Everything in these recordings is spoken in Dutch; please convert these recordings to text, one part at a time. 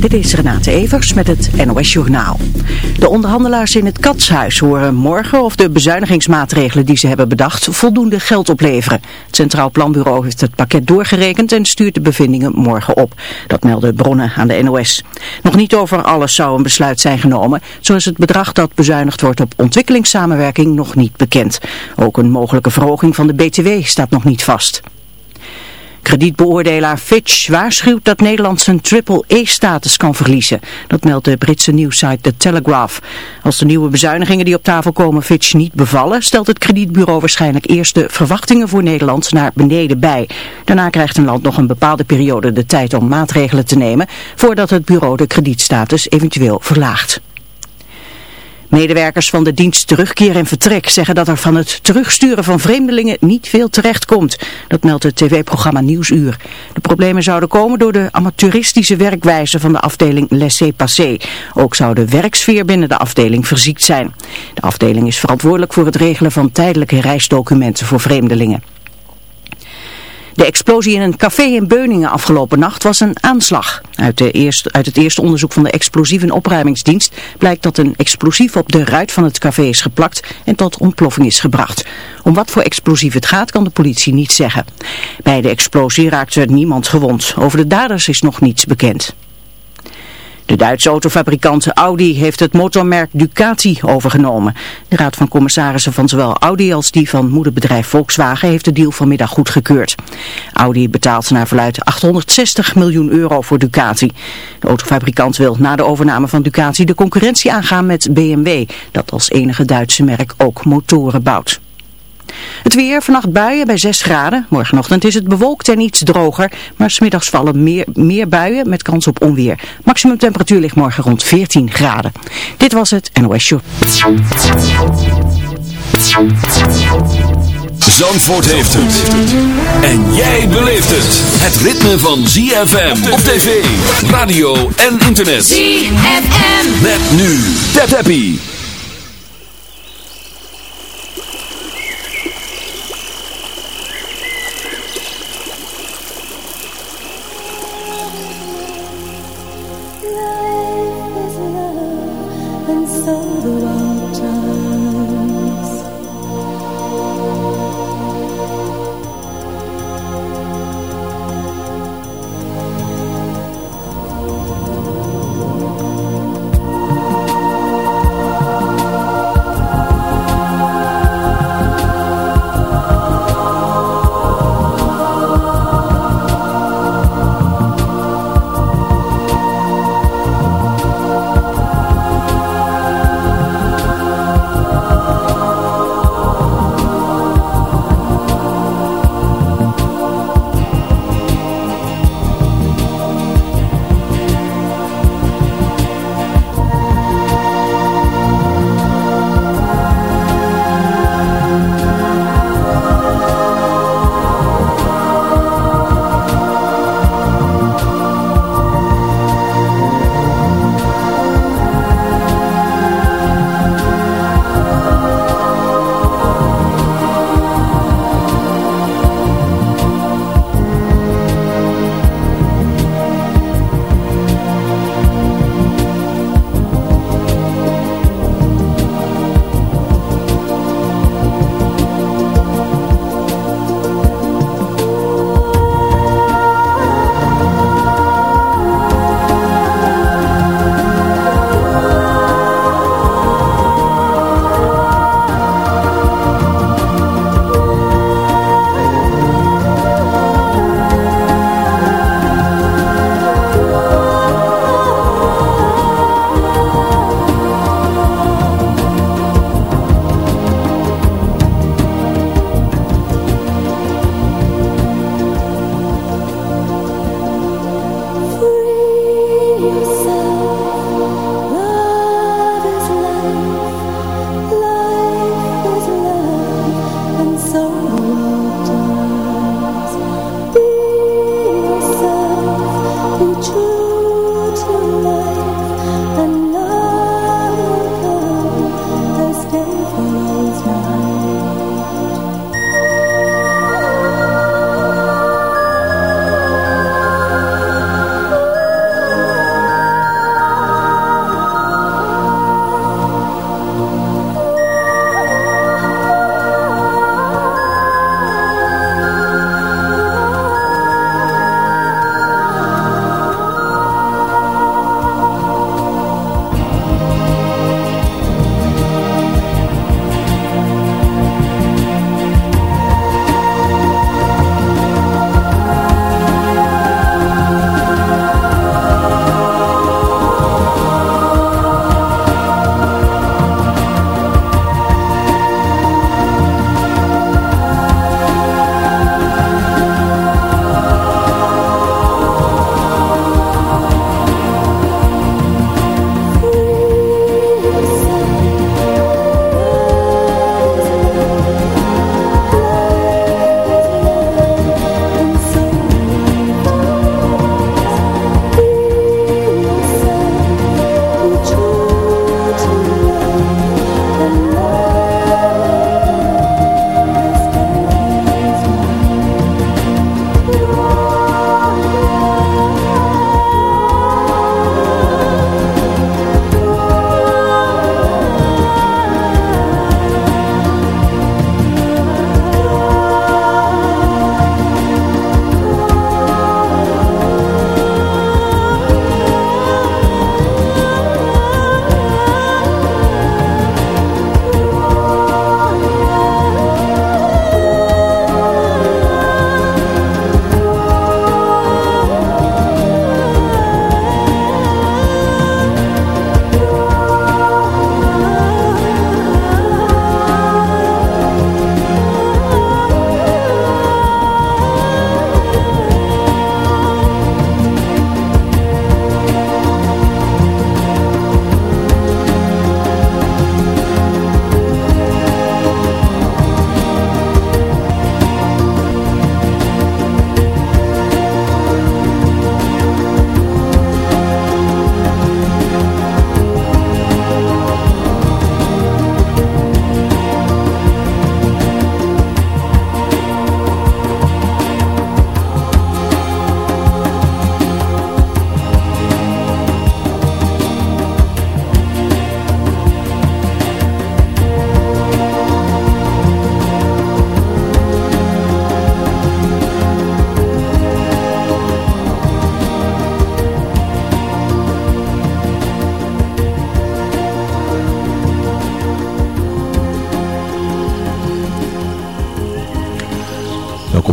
Dit is Renate Evers met het NOS Journaal. De onderhandelaars in het Katshuis horen morgen of de bezuinigingsmaatregelen die ze hebben bedacht voldoende geld opleveren. Het Centraal Planbureau heeft het pakket doorgerekend en stuurt de bevindingen morgen op. Dat melden bronnen aan de NOS. Nog niet over alles zou een besluit zijn genomen. Zo is het bedrag dat bezuinigd wordt op ontwikkelingssamenwerking nog niet bekend. Ook een mogelijke verhoging van de BTW staat nog niet vast. Kredietbeoordelaar Fitch waarschuwt dat Nederland zijn triple-E-status kan verliezen. Dat meldt de Britse nieuwsite The Telegraph. Als de nieuwe bezuinigingen die op tafel komen Fitch niet bevallen, stelt het kredietbureau waarschijnlijk eerst de verwachtingen voor Nederland naar beneden bij. Daarna krijgt een land nog een bepaalde periode de tijd om maatregelen te nemen, voordat het bureau de kredietstatus eventueel verlaagt. Medewerkers van de dienst Terugkeer en Vertrek zeggen dat er van het terugsturen van vreemdelingen niet veel terecht komt. Dat meldt het tv-programma Nieuwsuur. De problemen zouden komen door de amateuristische werkwijze van de afdeling Laissez-Passer. Ook zou de werksfeer binnen de afdeling verziekt zijn. De afdeling is verantwoordelijk voor het regelen van tijdelijke reisdocumenten voor vreemdelingen. De explosie in een café in Beuningen afgelopen nacht was een aanslag. Uit, uit het eerste onderzoek van de explosieve opruimingsdienst blijkt dat een explosief op de ruit van het café is geplakt en tot ontploffing is gebracht. Om wat voor explosief het gaat kan de politie niet zeggen. Bij de explosie raakte niemand gewond. Over de daders is nog niets bekend. De Duitse autofabrikant Audi heeft het motormerk Ducati overgenomen. De raad van commissarissen van zowel Audi als die van moederbedrijf Volkswagen heeft de deal vanmiddag goedgekeurd. Audi betaalt naar verluid 860 miljoen euro voor Ducati. De autofabrikant wil na de overname van Ducati de concurrentie aangaan met BMW, dat als enige Duitse merk ook motoren bouwt. Het weer, vannacht buien bij 6 graden. Morgenochtend is het bewolkt en iets droger. Maar smiddags vallen meer, meer buien met kans op onweer. Maximum temperatuur ligt morgen rond 14 graden. Dit was het NOS Show. Zandvoort heeft het. En jij beleeft het. Het ritme van ZFM op tv, radio en internet. ZFM. Met nu. Tap Happy.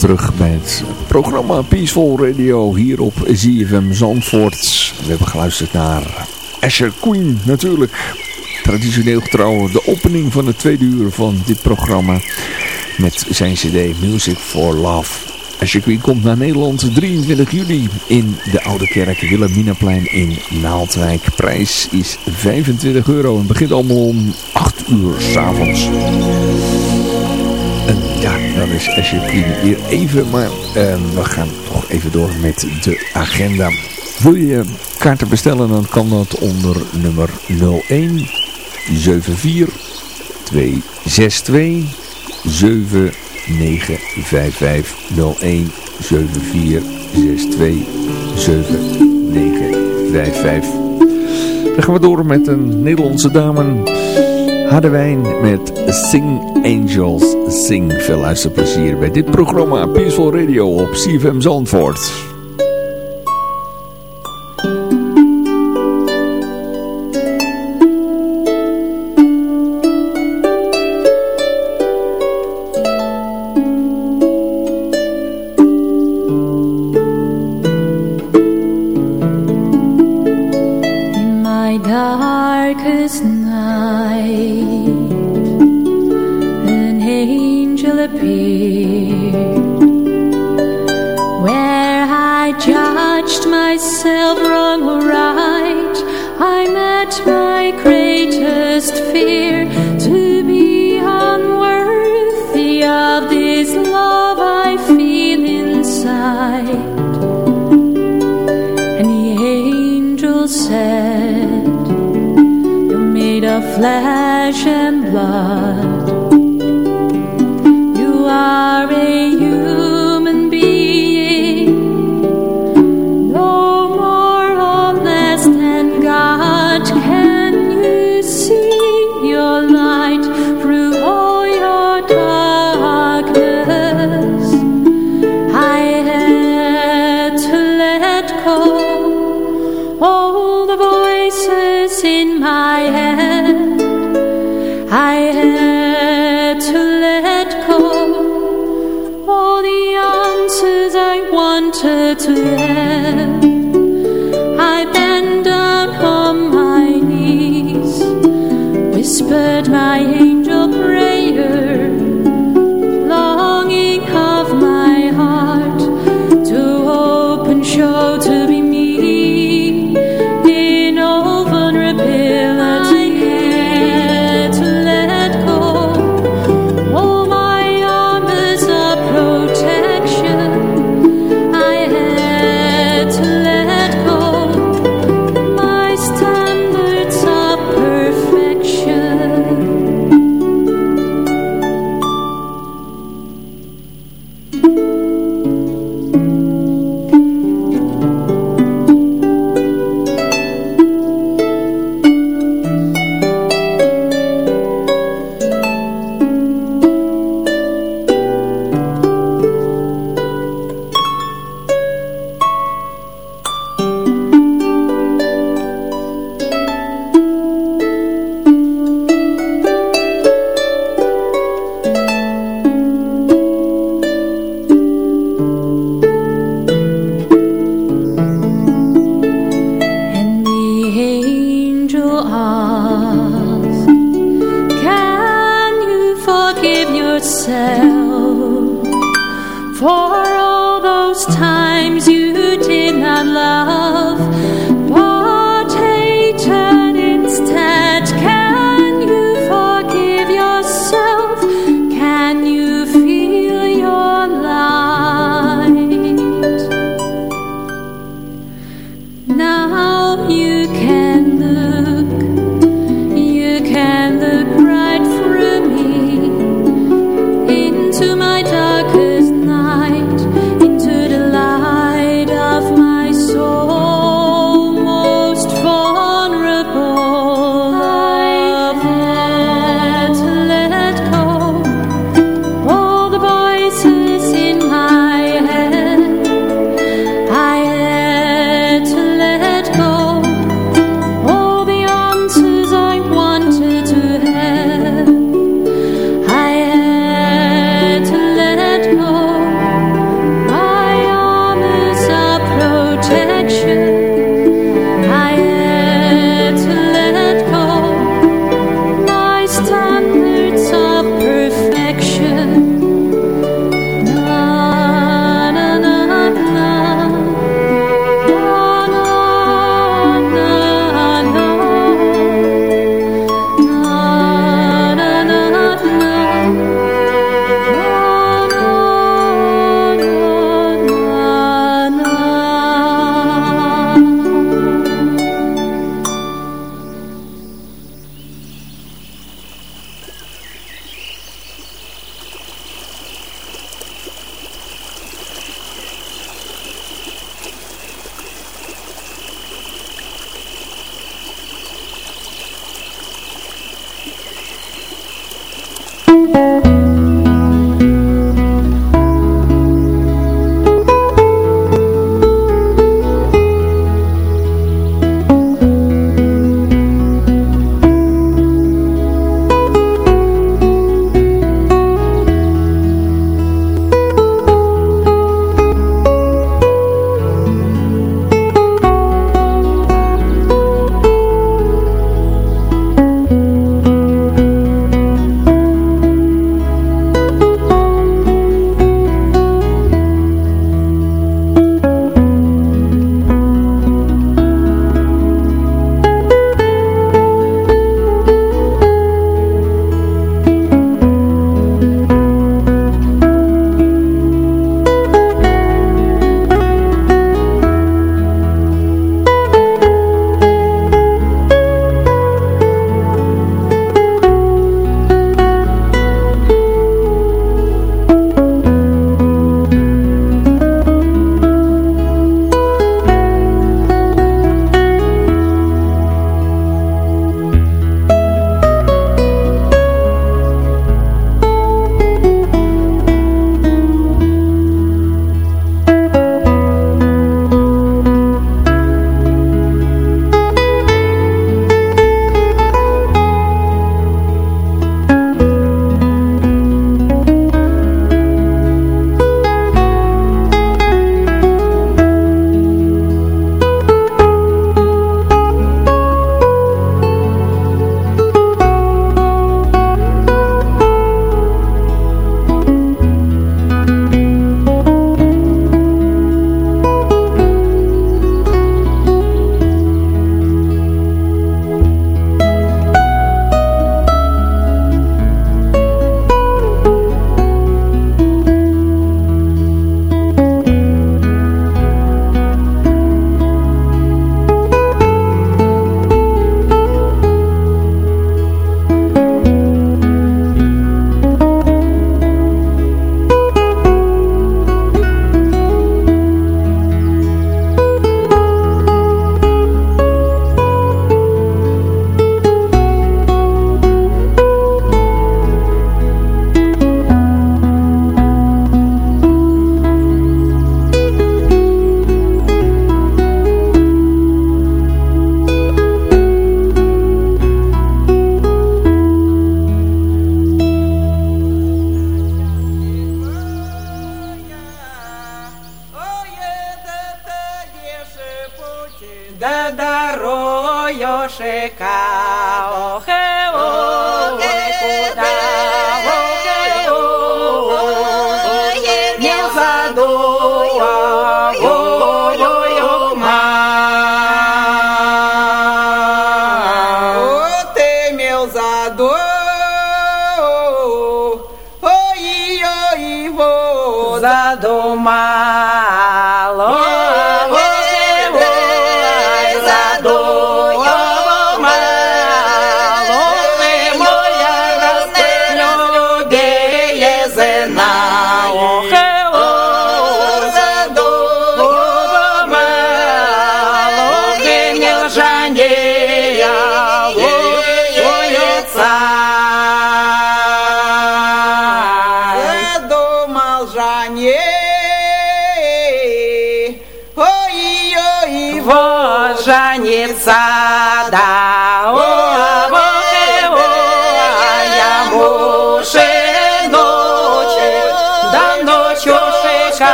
Terug bij het programma Peaceful Radio hier op ZFM Zandvoort. We hebben geluisterd naar Asher Queen natuurlijk. Traditioneel getrouw de opening van de tweede uur van dit programma met zijn cd Music for Love. Asher Queen komt naar Nederland 23 juli in de Oude Kerk Wilhelminaplein in Naaldwijk. Prijs is 25 euro en begint allemaal om 8 uur s'avonds. En ja, dan is Queen weer even, maar uh, we gaan toch even door met de agenda. Wil je kaarten bestellen, dan kan dat onder nummer 01 74 262 7955 01 74 62 7955. Dan gaan we door met een Nederlandse dame... Harderwijn met Sing Angels Sing. Veel luisterplezier bij dit programma Peaceful Radio op CFM Zandvoort. appeared Where I judged myself wrong or right I met my greatest fear To be unworthy of this love I feel inside. And the angel said You're made of flesh and blood are to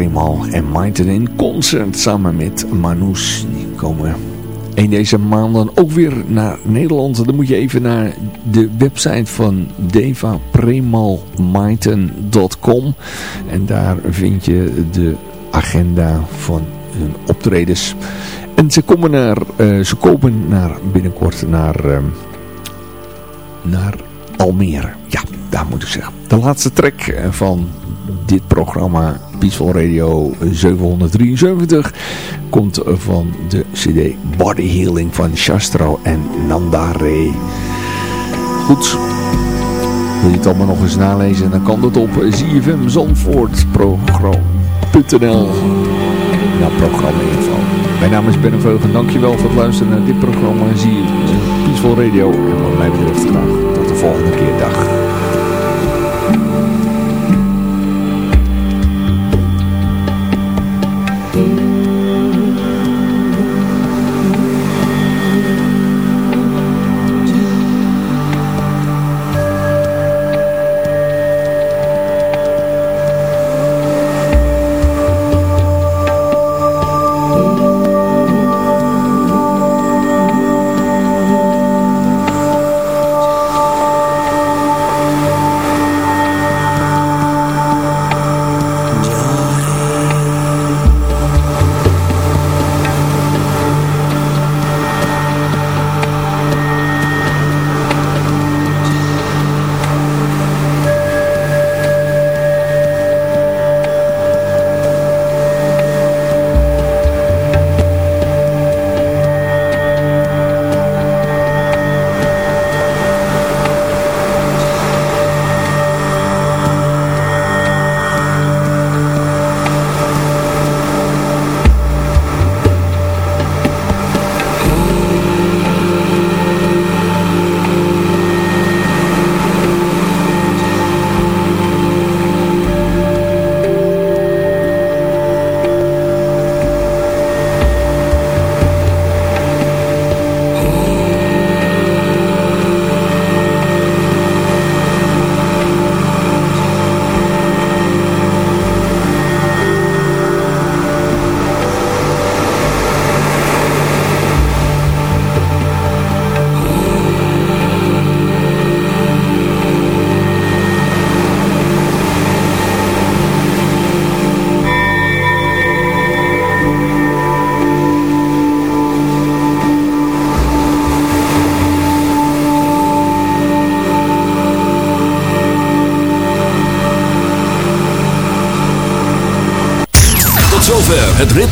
Premal en Maiten in concert samen met Manous. Die komen een deze maanden ook weer naar Nederland. Dan moet je even naar de website van devapremalmaiten.com en daar vind je de agenda van hun optredens. En ze komen naar, uh, ze komen naar binnenkort naar, uh, naar Almere. Ja, daar moet ik zeggen. De laatste track eh, van dit programma Peaceful Radio 773 komt van de cd Body Healing van Shastro en Nandare. Goed, wil je het allemaal nog eens nalezen? Dan kan dat op zfmzandvoortprogram.nl naar programma info. Mijn naam is Ben Veugen. Dankjewel voor het luisteren naar dit programma. Zie je Peaceful Radio. En wat mij betreft graag tot de volgende keer. Dag.